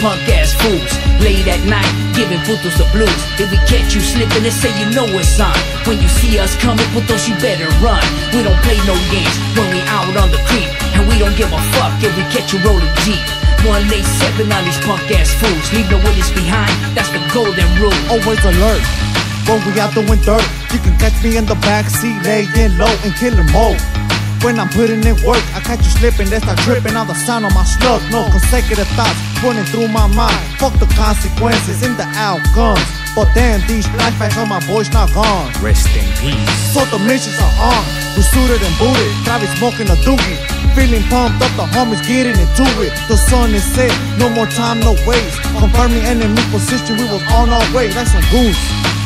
punk ass fools. Late at night, giving putos the blues. If we catch you slipping, they say you know it's on. When you see us coming, putos, you better run. We don't play no games when we out on the creek. And we don't give a fuck if we catch you rolling deep. 187 on these punk ass fools. Leave no witness behind, that's the golden rule. Always alert. When we out doing dirt, you can catch me in the backseat, laying low and killing mode. When I'm putting in work, I catch you slipping, they start tripping on the sound of my slug. No consecutive thoughts running through my mind. Fuck the consequences and the outcomes. But damn, these flashbacks on my voice not gone. Rest in peace. So the missions are on. We suited and booted, Travis smoking a doogie. Feeling pumped up, the homies getting into it. The sun is set, no more time, no waste. Confirming enemy position, we was on our way like some goons.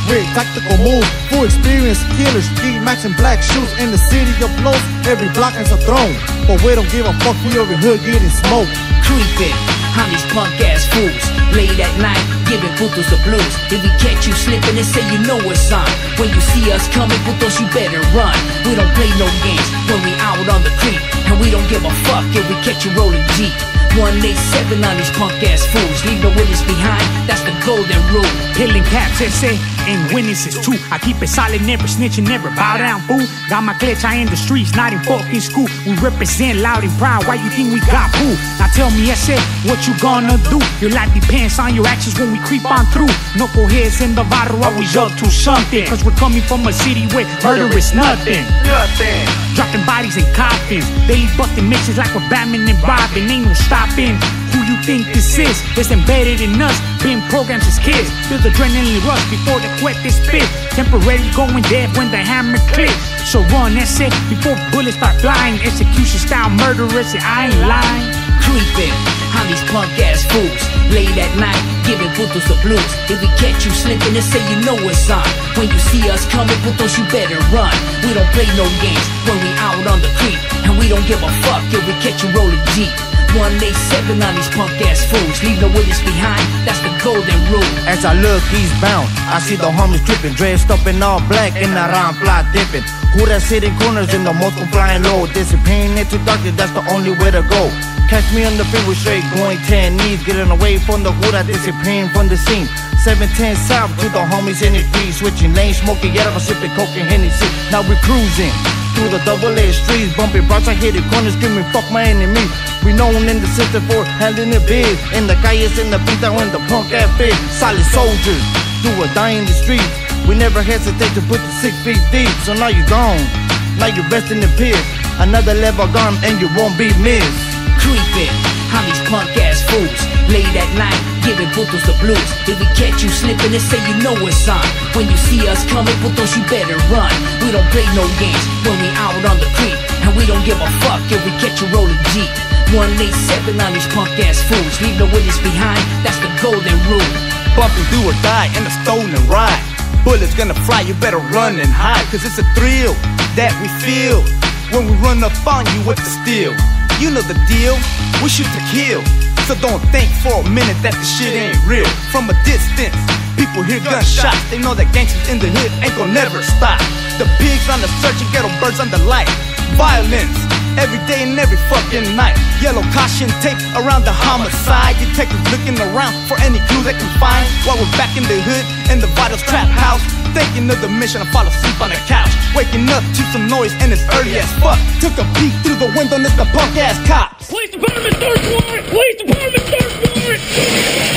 With tactical moves, full experience killers, ski and black shoes in the city of blows. Every block is a throne, but we don't give a fuck. We over hood getting smoked. Creeping on these punk ass fools. Late at night, giving putos the blues. If we catch you slipping, and say you know it's on. When you see us coming, putos, you better run. We don't play no games when we out on the creek. And we don't give a fuck if we catch you rolling deep. 187 on these punk ass fools. Leave no witness behind, that's the golden rule. Peeling caps, ese, and witnesses too. I keep it solid, never snitching, never bow down, fool. Got my glitch, I in the streets, not in fucking school. We represent loud and proud, why you think we got boo? Now tell me, I ese, what you gonna do? Your life depends on your actions when we creep on through. Knuckleheads in the barrio, always up to something. Cause we're coming from a city where murder is nothing. Nothing. Dropping bodies in coffins. Daily busting missions like we're Batman and Robin. Ain't no stopping. Who you think this is? It's embedded in us. being programmed as kids. Feel the adrenaline rush before the cohete spit. Temporarily going dead when the hammer clicks. So run, that's it. Before bullets start flying. Execution style murderers. I ain't lying. Creeping on these punk ass fools. Late at night, giving putos the blues. If we catch you slipping, and say you know it's on. When you see us coming, putos, you better run. We don't play no games when we out on the creek. And we don't give a fuck if we catch you rolling deep. 187 on these punk ass fools. Leave no witness behind, that's the golden rule. As I look eastbound, I see the homies tripping, dressed up in all black and around fly dipping. Who that sitting corners in the most flying low? Disappearing into darkness, that's the only way to go. Catch me on the freeway straight, going 10 knees, getting away from the hood, I disappearing from the scene. 710 south to the homies in the street, switching lanes, smoking yellow, sipping coke and Hennessy. Now we cruising through the double A streets, bumping bars, I hit the corners, screaming fuck my enemies. We known in the system for handling the biz. In the calles, in the beat, when the punk ass fit. Solid soldiers, do or die in the streets. We never hesitate to put the six feet deep. So now you're gone, now you rest in pit. Another level gone and you won't be missed. Creeping on these punk ass fools. Late at night, giving putos the blues. If we catch you slipping, and say you know it's on. When you see us coming, putos, you better run. We don't play no games when we out on the creek. And we don't give a fuck if we catch you rolling deep. 187 on these punk ass fools. Leave no witness behind, that's the golden rule. Bumping through or die in a stolen ride. Bullets gonna fly, you better run and hide. Cause it's a thrill that we feel when we run up on you with the steel. You know the deal, we shoot to kill. So don't think for a minute that the shit ain't real. From a distance, people hear gunshots. They know that gangsters in the hood ain't gonna never stop. The pigs on the search and ghetto birds on the light. Violence every day and every fucking night. Yellow caution tape around the homicide. Detectives looking around for any clue they can find. While we're back in the hood in the vital trap house, thinking of the mission, I fall asleep on the couch. Waking up to some noise and it's early as fuck. Took a peek through the window and it's the punk ass cop. Police department third floor. Police department third floor.